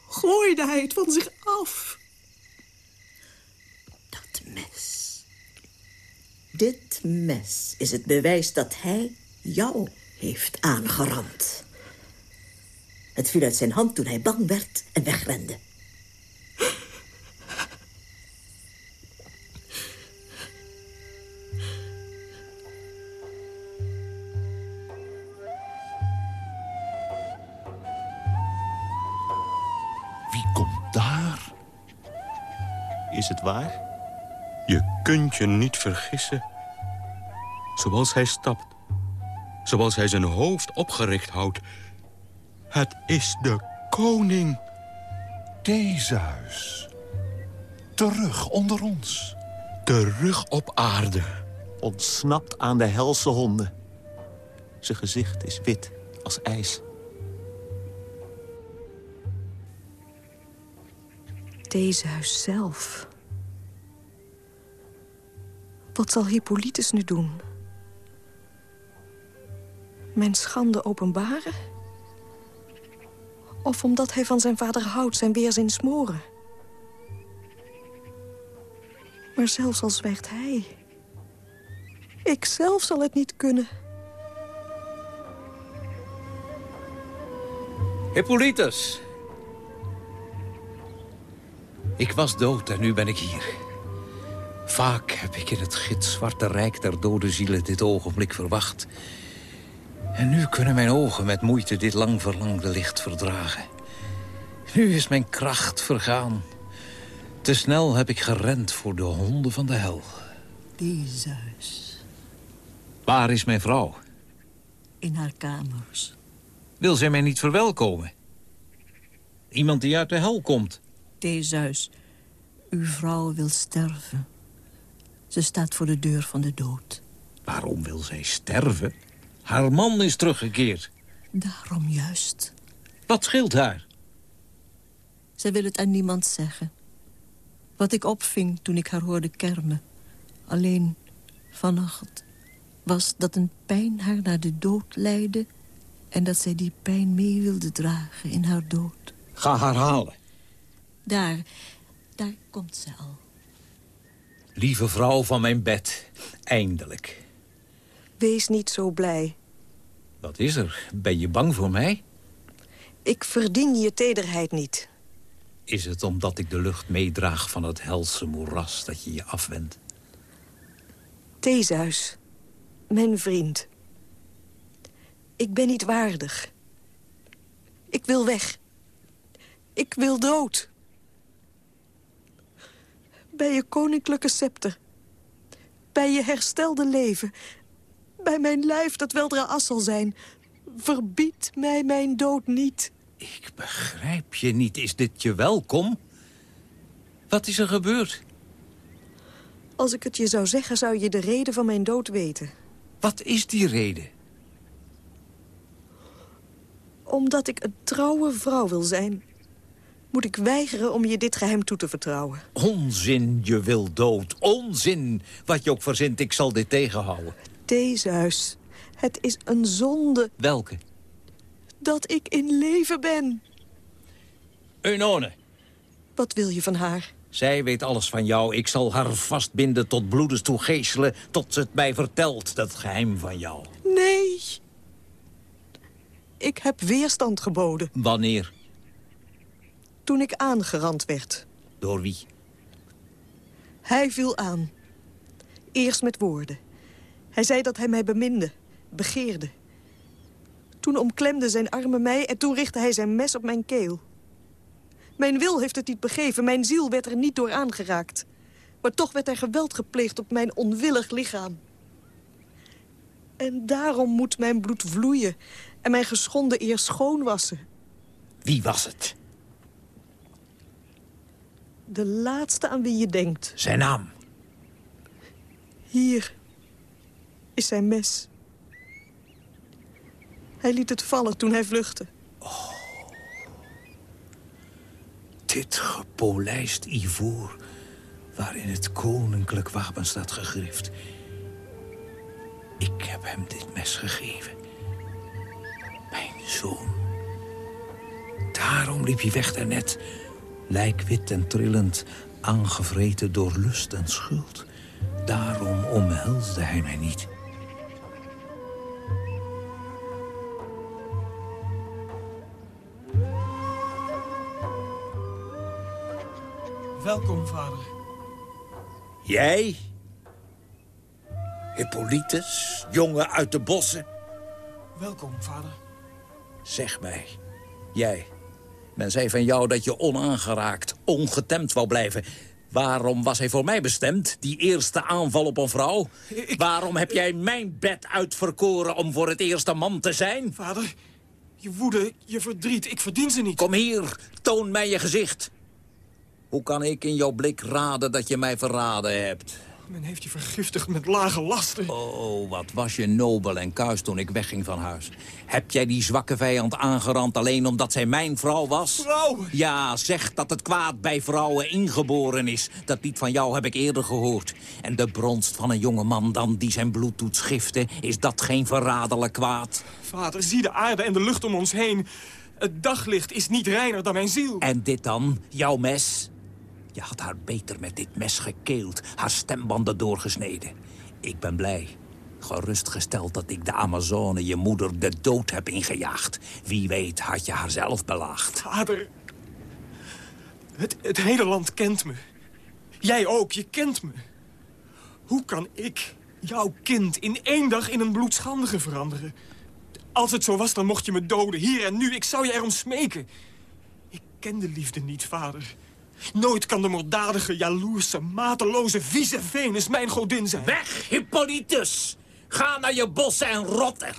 gooide hij het van zich af. Dat mes. Dit mes is het bewijs dat hij jou heeft aangerand. Het viel uit zijn hand toen hij bang werd en wegrende. Is het waar? Je kunt je niet vergissen. Zoals hij stapt. Zoals hij zijn hoofd opgericht houdt. Het is de koning. Theseus. Terug onder ons. Terug op aarde. Ontsnapt aan de helse honden. Zijn gezicht is wit als ijs. Theseus zelf. Wat zal Hippolytus nu doen? Mijn schande openbaren? Of omdat hij van zijn vader houdt zijn weerzin smoren? Maar zelfs al zwijgt hij... Ik zelf zal het niet kunnen. Hippolytus. Ik was dood en nu ben ik hier. Vaak heb ik in het gitzwarte rijk der dode zielen dit ogenblik verwacht. En nu kunnen mijn ogen met moeite dit lang verlangde licht verdragen. Nu is mijn kracht vergaan. Te snel heb ik gerend voor de honden van de hel. Theseus, Waar is mijn vrouw? in haar kamers. Wil zij mij niet verwelkomen? Iemand die uit de hel komt. Theseus, uw vrouw wil sterven. Ze staat voor de deur van de dood. Waarom wil zij sterven? Haar man is teruggekeerd. Daarom juist. Wat scheelt haar? Zij wil het aan niemand zeggen. Wat ik opving toen ik haar hoorde kermen. Alleen vannacht was dat een pijn haar naar de dood leidde... en dat zij die pijn mee wilde dragen in haar dood. Ga haar halen. Daar, daar komt ze al. Lieve vrouw van mijn bed, eindelijk. Wees niet zo blij. Wat is er? Ben je bang voor mij? Ik verdien je tederheid niet. Is het omdat ik de lucht meedraag van het helse moeras dat je je afwendt? Theseus, mijn vriend. Ik ben niet waardig. Ik wil weg. Ik wil dood. Bij je koninklijke scepter. Bij je herstelde leven. Bij mijn lijf dat weldra as zal zijn. Verbied mij mijn dood niet. Ik begrijp je niet. Is dit je welkom? Wat is er gebeurd? Als ik het je zou zeggen, zou je de reden van mijn dood weten. Wat is die reden? Omdat ik een trouwe vrouw wil zijn... moet ik weigeren om je dit geheim toe te vertrouwen. Onzin, je wil dood. Onzin. Wat je ook verzint, ik zal dit tegenhouden. Theseus, het is een zonde Welke? dat ik in leven ben. Eunone. Wat wil je van haar? Zij weet alles van jou. Ik zal haar vastbinden tot bloedens toe geeselen... tot ze het mij vertelt, dat geheim van jou. Nee. Ik heb weerstand geboden. Wanneer? Toen ik aangerand werd. Door wie? Hij viel aan. Eerst met woorden. Hij zei dat hij mij beminde, begeerde. Toen omklemde zijn armen mij en toen richtte hij zijn mes op mijn keel. Mijn wil heeft het niet begeven, mijn ziel werd er niet door aangeraakt. Maar toch werd er geweld gepleegd op mijn onwillig lichaam. En daarom moet mijn bloed vloeien en mijn geschonden eer schoon wassen. Wie was het? De laatste aan wie je denkt. Zijn naam? Hier is zijn mes. Hij liet het vallen toen hij vluchtte. Dit gepolijst ivoor waarin het koninklijk wapen staat gegrift. Ik heb hem dit mes gegeven. Mijn zoon. Daarom liep hij weg daarnet, lijkwit en trillend, aangevreten door lust en schuld. Daarom omhelsde hij mij niet. Welkom, vader. Jij? Hippolytus, jongen uit de bossen? Welkom, vader. Zeg mij, jij. Men zei van jou dat je onaangeraakt, ongetemd wou blijven. Waarom was hij voor mij bestemd, die eerste aanval op een vrouw? Waarom heb jij mijn bed uitverkoren om voor het eerste man te zijn? Vader, je woede, je verdriet, ik verdien ze niet. Kom hier, toon mij je gezicht. Hoe kan ik in jouw blik raden dat je mij verraden hebt? Men heeft je vergiftigd met lage lasten. Oh, wat was je nobel en kuis toen ik wegging van huis. Heb jij die zwakke vijand aangerand alleen omdat zij mijn vrouw was? Vrouw? Ja, zeg dat het kwaad bij vrouwen ingeboren is. Dat lied van jou heb ik eerder gehoord. En de bronst van een jonge man dan die zijn bloed doet schiften... is dat geen verraderlijk kwaad? Vader, zie de aarde en de lucht om ons heen. Het daglicht is niet reiner dan mijn ziel. En dit dan, jouw mes? Je had haar beter met dit mes gekeeld, haar stembanden doorgesneden. Ik ben blij, gerustgesteld dat ik de Amazone, je moeder, de dood heb ingejaagd. Wie weet had je haar zelf belaagd. Vader, het, het hele land kent me. Jij ook, je kent me. Hoe kan ik, jouw kind, in één dag in een bloedschandige veranderen? Als het zo was, dan mocht je me doden, hier en nu. Ik zou je erom smeken. Ik ken de liefde niet, vader. Nooit kan de moorddadige, jaloerse, mateloze, vieze Venus mijn godin zijn. Weg, Hippolytus! Ga naar je bossen en rotter.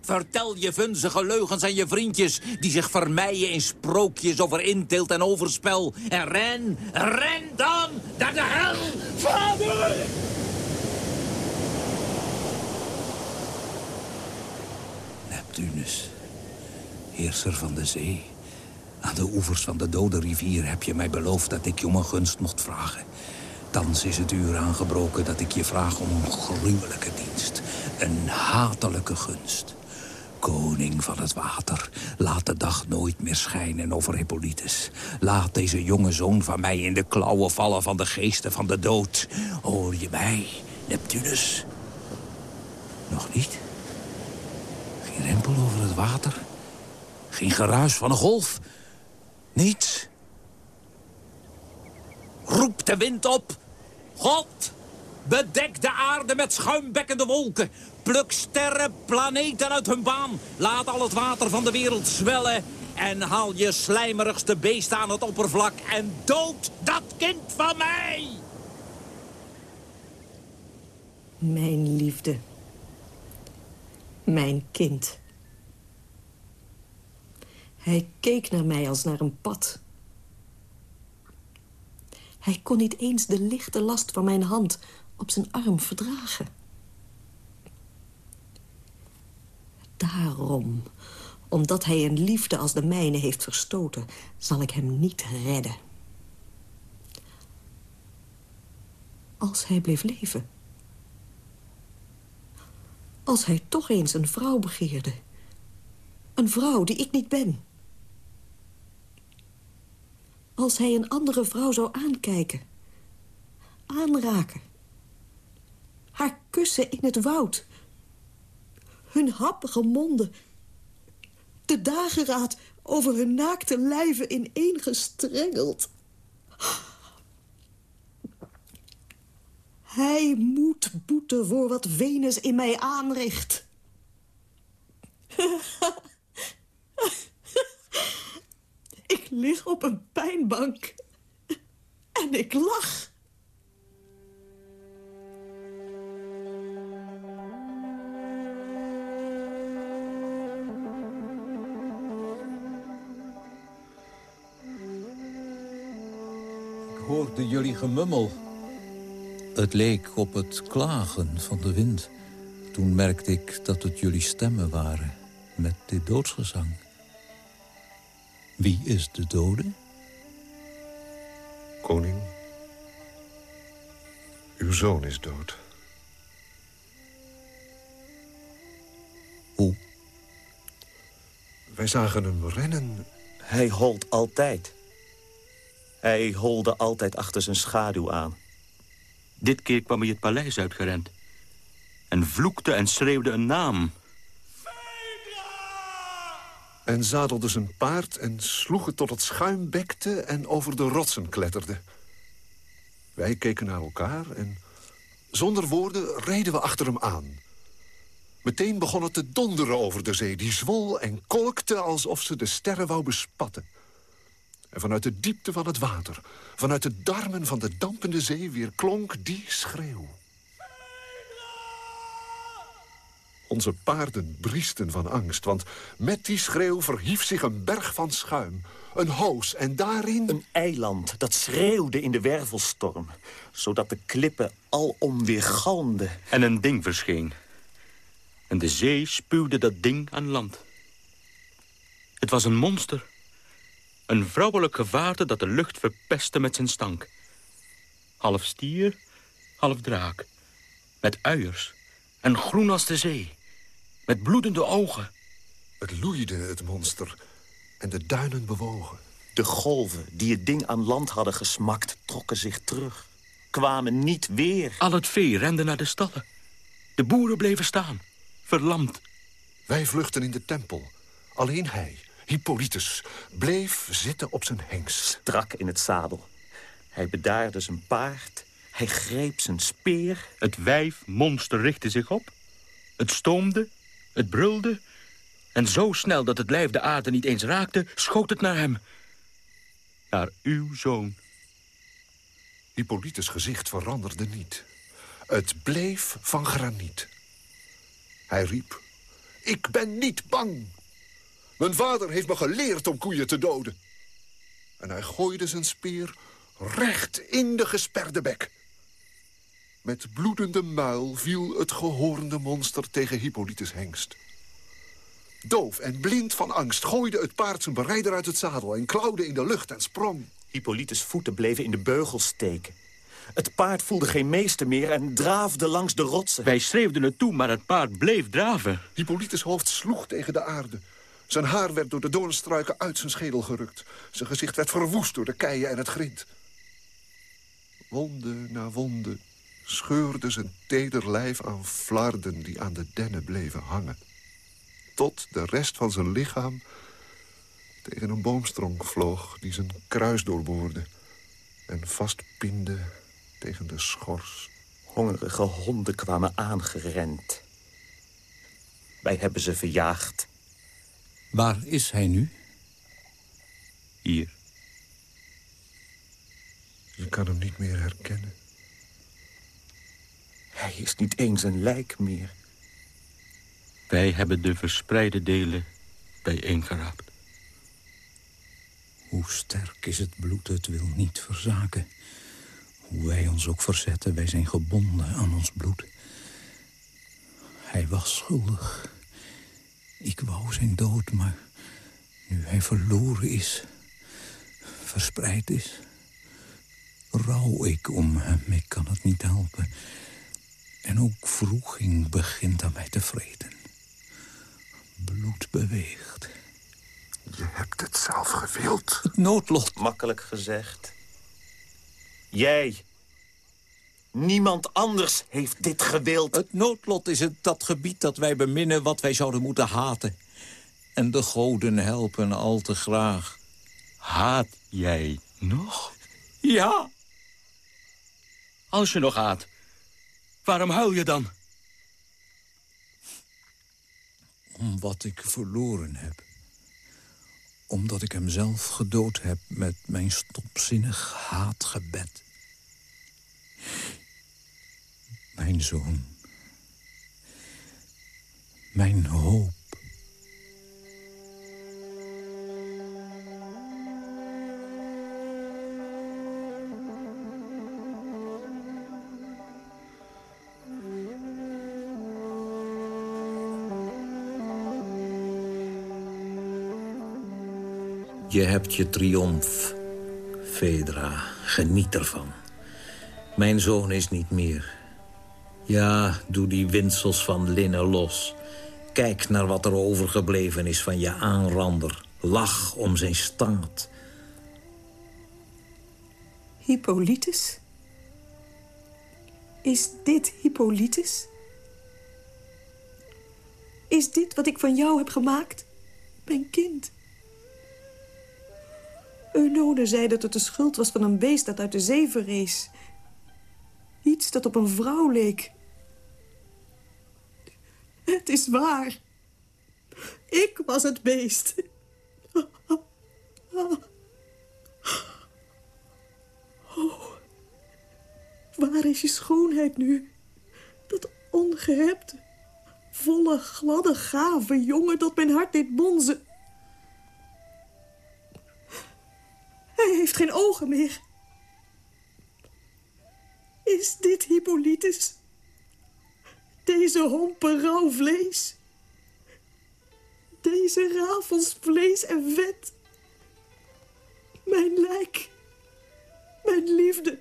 Vertel je vunzige leugens aan je vriendjes... die zich vermeien in sprookjes over inteelt en overspel. En ren, ren dan naar de hel! Vader! Neptunus, heerser van de zee... Aan de oevers van de dode rivier heb je mij beloofd dat ik je om een gunst mocht vragen. Thans is het uur aangebroken dat ik je vraag om een gruwelijke dienst. Een hatelijke gunst. Koning van het water, laat de dag nooit meer schijnen over Hippolytus. Laat deze jonge zoon van mij in de klauwen vallen van de geesten van de dood. Hoor je mij, Neptunus? Nog niet? Geen rimpel over het water? Geen geruis van een golf? Niets. Roep de wind op. God, bedek de aarde met schuimbekkende wolken. Pluk sterren, planeten uit hun baan. Laat al het water van de wereld zwellen. En haal je slijmerigste beest aan het oppervlak. En dood dat kind van mij. Mijn liefde. Mijn kind. Hij keek naar mij als naar een pad. Hij kon niet eens de lichte last van mijn hand op zijn arm verdragen. Daarom, omdat hij een liefde als de mijne heeft verstoten... zal ik hem niet redden. Als hij bleef leven. Als hij toch eens een vrouw begeerde. Een vrouw die ik niet ben. Als hij een andere vrouw zou aankijken. Aanraken. Haar kussen in het woud. Hun happige monden. De dageraad over hun naakte lijven ineengestrengeld. Hij moet boeten voor wat Venus in mij aanricht. ik lig op een pijnbank en ik lach. Ik hoorde jullie gemummel. Het leek op het klagen van de wind. Toen merkte ik dat het jullie stemmen waren met dit doodsgezang. Wie is de dode? Koning, uw zoon is dood. Hoe? Wij zagen hem rennen. Hij holt altijd. Hij holde altijd achter zijn schaduw aan. Dit keer kwam hij het paleis uitgerend. En vloekte en schreeuwde een naam. En zadelde zijn paard en sloeg het tot het schuim bekte en over de rotsen kletterde. Wij keken naar elkaar en zonder woorden reden we achter hem aan. Meteen begon het te donderen over de zee. Die zwol en kolkte alsof ze de sterren wou bespatten. En vanuit de diepte van het water, vanuit de darmen van de dampende zee... weer klonk die schreeuw. Onze paarden briesten van angst, want met die schreeuw verhief zich een berg van schuim. Een hoos en daarin... Een eiland dat schreeuwde in de wervelstorm, zodat de klippen alom weer galmden. En een ding verscheen. En de zee spuwde dat ding aan land. Het was een monster. Een vrouwelijk gevaarte dat de lucht verpestte met zijn stank. Half stier, half draak. Met uiers en groen als de zee. Met bloedende ogen. Het loeide, het monster, en de duinen bewogen. De golven die het ding aan land hadden gesmakt, trokken zich terug. Kwamen niet weer. Al het vee rende naar de stallen. De boeren bleven staan, verlamd. Wij vluchten in de tempel. Alleen hij, Hippolytus, bleef zitten op zijn hengst. Strak in het zadel. Hij bedaarde zijn paard. Hij greep zijn speer. Het wijf monster richtte zich op. Het stoomde, het brulde. En zo snel dat het lijf de aarde niet eens raakte, schoot het naar hem. Naar uw zoon. Hippolytus' gezicht veranderde niet. Het bleef van graniet. Hij riep, ik ben niet bang. Mijn vader heeft me geleerd om koeien te doden. En hij gooide zijn speer recht in de gesperde bek. Met bloedende muil viel het gehoornde monster tegen Hippolytus hengst. Doof en blind van angst gooide het paard zijn berijder uit het zadel... en klauwde in de lucht en sprong. Hippolytus' voeten bleven in de beugels steken. Het paard voelde geen meester meer en draafde langs de rotsen. Wij schreeuwden het toe, maar het paard bleef draven. Hippolytus' hoofd sloeg tegen de aarde. Zijn haar werd door de doornstruiken uit zijn schedel gerukt. Zijn gezicht werd verwoest door de keien en het grind. Wonde na wonde scheurde zijn teder lijf aan flarden die aan de dennen bleven hangen. Tot de rest van zijn lichaam tegen een boomstronk vloog die zijn kruis doorboorde en vastpinde tegen de schors. Hongerige honden kwamen aangerend. Wij hebben ze verjaagd. Waar is hij nu? Hier. Je kan hem niet meer herkennen. Hij is niet eens een lijk meer. Wij hebben de verspreide delen bijeengeraapt. Hoe sterk is het bloed, het wil niet verzaken. Hoe wij ons ook verzetten, wij zijn gebonden aan ons bloed. Hij was schuldig. Ik wou zijn dood, maar nu hij verloren is, verspreid is, rouw ik om hem. Ik kan het niet helpen. En ook vroeging begint aan mij te vreten. Bloed beweegt. Je hebt het zelf gewild. Het noodlot. Makkelijk gezegd. Jij. Niemand anders heeft dit gewild. Het noodlot is het dat gebied dat wij beminnen... wat wij zouden moeten haten. En de goden helpen al te graag. Haat jij nog? Ja. Als je nog haat, waarom huil je dan? Om wat ik verloren heb. Omdat ik hem zelf gedood heb met mijn stomzinnig haatgebed. Mijn zoon. Mijn hoop. Je hebt je triomf, Fedra. Geniet ervan. Mijn zoon is niet meer. Ja, doe die winsels van linnen los. Kijk naar wat er overgebleven is van je aanrander. Lach om zijn staat. Hippolytus? Is dit Hippolytus? Is dit wat ik van jou heb gemaakt? Mijn kind? Eunode zei dat het de schuld was van een beest dat uit de zee verrees. Iets dat op een vrouw leek. Het is waar. Ik was het beest. Oh, waar is je schoonheid nu? Dat ongerepte, volle, gladde, gave jongen dat mijn hart deed bonzen. Hij heeft geen ogen meer. Is dit Hippolytus? Deze hompen rauw vlees? Deze rafels vlees en vet? Mijn lijk? Mijn liefde?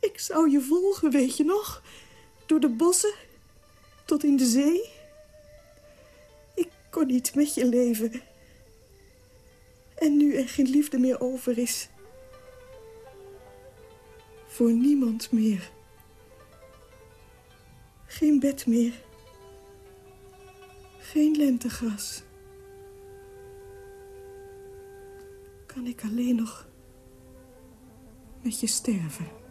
Ik zou je volgen, weet je nog? Door de bossen, tot in de zee. Ik kon niet met je leven... En nu er geen liefde meer over is. Voor niemand meer. Geen bed meer. Geen lentegras. Kan ik alleen nog met je sterven.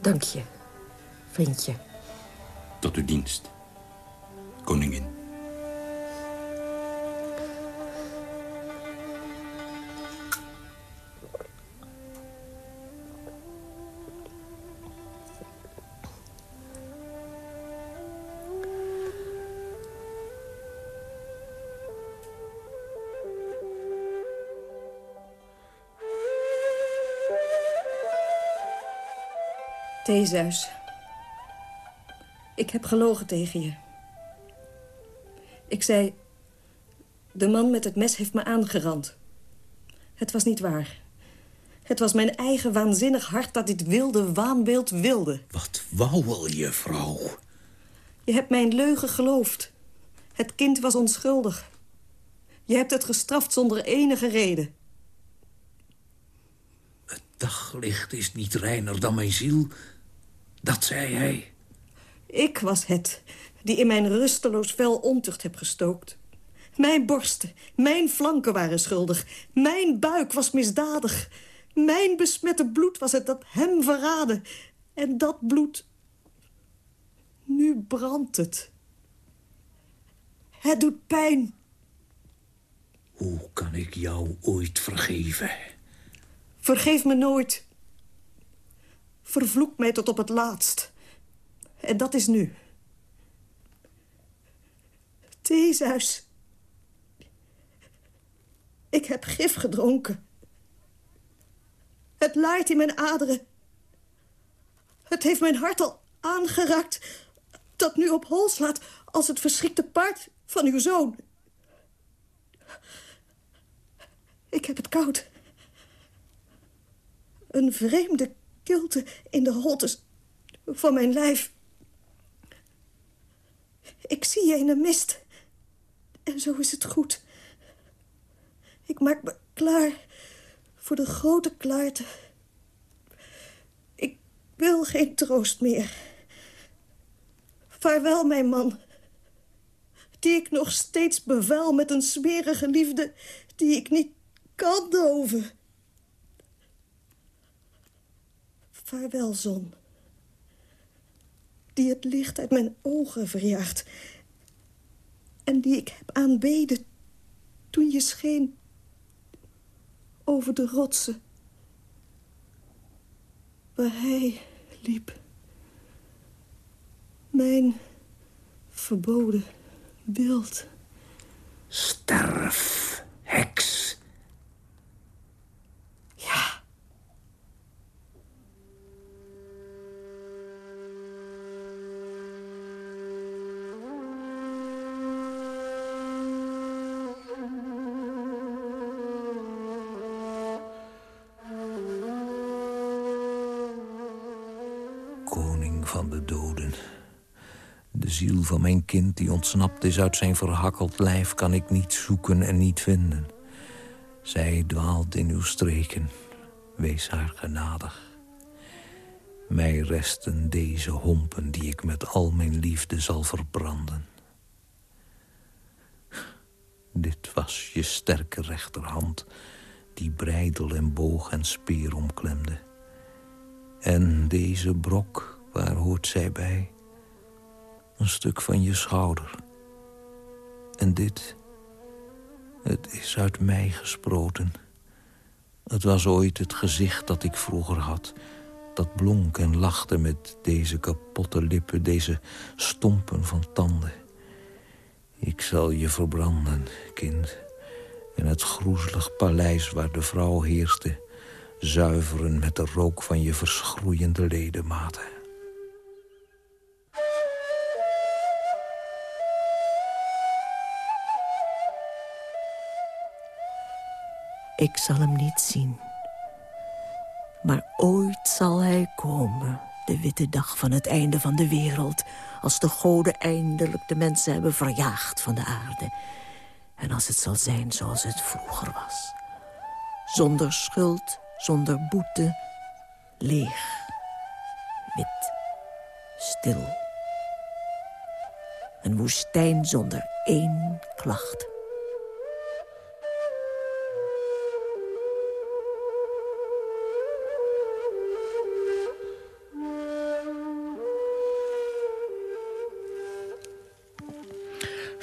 Dank je, vriendje. Tot uw dienst, koningin. Theseus. Ik heb gelogen tegen je. Ik zei... De man met het mes heeft me aangerand. Het was niet waar. Het was mijn eigen waanzinnig hart dat dit wilde waanbeeld wilde. Wat wauwel je, vrouw? Je hebt mijn leugen geloofd. Het kind was onschuldig. Je hebt het gestraft zonder enige reden. Het daglicht is niet reiner dan mijn ziel. Dat zei hij. Ik was het die in mijn rusteloos vel ontucht heb gestookt. Mijn borsten, mijn flanken waren schuldig. Mijn buik was misdadig. Mijn besmette bloed was het dat hem verraadde. En dat bloed... Nu brandt het. Het doet pijn. Hoe kan ik jou ooit vergeven? Vergeef me nooit. Vervloek mij tot op het laatst. En dat is nu. Theseus. Ik heb gif gedronken. Het laait in mijn aderen. Het heeft mijn hart al aangeraakt... dat nu op hol slaat als het verschrikte paard van uw zoon. Ik heb het koud. Een vreemde kilte in de holtes van mijn lijf. Ik zie je in de mist. En zo is het goed. Ik maak me klaar voor de grote klaarte. Ik wil geen troost meer. Vaarwel, mijn man. Die ik nog steeds bevuil met een smerige liefde... die ik niet kan doven. Vaarwel, zon. Die het licht uit mijn ogen verjaagt. En die ik heb aanbeden toen je scheen over de rotsen. Waar hij liep. Mijn verboden wild. Sterf, heks. Van mijn kind die ontsnapt is uit zijn verhakkeld lijf... kan ik niet zoeken en niet vinden. Zij dwaalt in uw streken. Wees haar genadig. Mij resten deze hompen die ik met al mijn liefde zal verbranden. Dit was je sterke rechterhand... die breidel en boog en speer omklemde. En deze brok, waar hoort zij bij? Een stuk van je schouder. En dit, het is uit mij gesproten. Het was ooit het gezicht dat ik vroeger had... dat blonk en lachte met deze kapotte lippen... deze stompen van tanden. Ik zal je verbranden, kind... in het groezelig paleis waar de vrouw heerste... zuiveren met de rook van je verschroeiende ledematen. Ik zal hem niet zien. Maar ooit zal hij komen, de witte dag van het einde van de wereld... als de goden eindelijk de mensen hebben verjaagd van de aarde. En als het zal zijn zoals het vroeger was. Zonder schuld, zonder boete, leeg, wit, stil. Een woestijn zonder één klacht.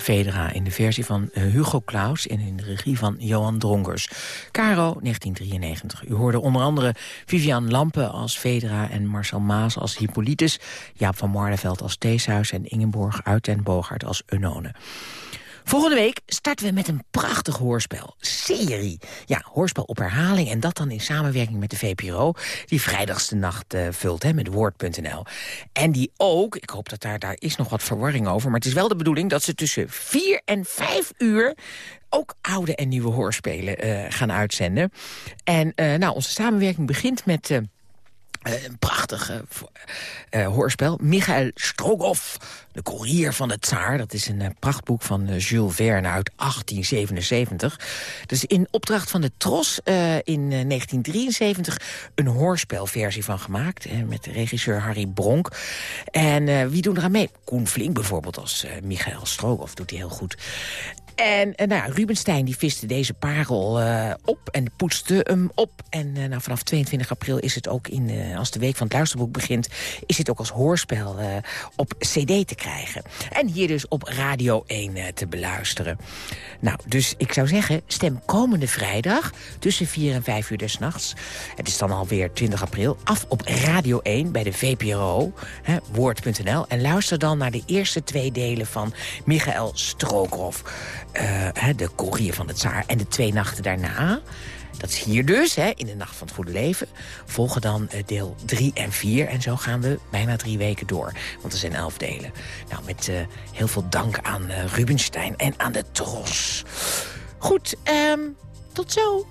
Federa in de versie van eh, Hugo Claus en in de regie van Johan Dronkers. Caro, 1993. U hoorde onder andere Vivian Lampe als Federa en Marcel Maas als Hippolytus... Jaap van Marleveld als Theeshuis en Ingeborg Uit en Bogart als Unone. Volgende week starten we met een prachtig hoorspel. Serie. Ja, hoorspel op herhaling. En dat dan in samenwerking met de VPRO. Die vrijdagste nacht uh, vult hè, met Woord.nl. En die ook, ik hoop dat daar, daar is nog wat verwarring over... maar het is wel de bedoeling dat ze tussen vier en vijf uur ook oude en nieuwe hoorspelen uh, gaan uitzenden. En uh, nou, onze samenwerking begint met... Uh, een prachtig uh, uh, hoorspel. Michael Strogoff, de courier van de tsaar. Dat is een prachtboek van Jules Verne uit 1877. Dus in opdracht van de Tros in 1973 een hoorspelversie van gemaakt. met regisseur Harry Bronk. En wie doen eraan mee? Koen Flink bijvoorbeeld als Michael Strogoff doet hij heel goed. En uh, nou, Rubenstein die viste deze parel uh, op en poetste hem op. En uh, nou, vanaf 22 april is het ook, in, als de week van het luisterboek begint... is het ook als hoorspel op cd te krijgen. En hier dus op Radio 1 te beluisteren. Nou, dus ik zou zeggen, stem komende vrijdag tussen 4 en 5 uur des nachts. Het is dan alweer 20 april. Af op Radio 1 bij de VPRO, woord.nl. En luister dan naar de eerste twee delen van Michael Strookhoff. Eh, de koerier van het zaar en de twee nachten daarna... Dat is hier dus, hè, in de Nacht van het Goede Leven. Volgen dan eh, deel 3 en 4. En zo gaan we bijna drie weken door. Want er zijn elf delen. Nou, met eh, heel veel dank aan uh, Rubenstein en aan de Tros. Goed, ehm, tot zo.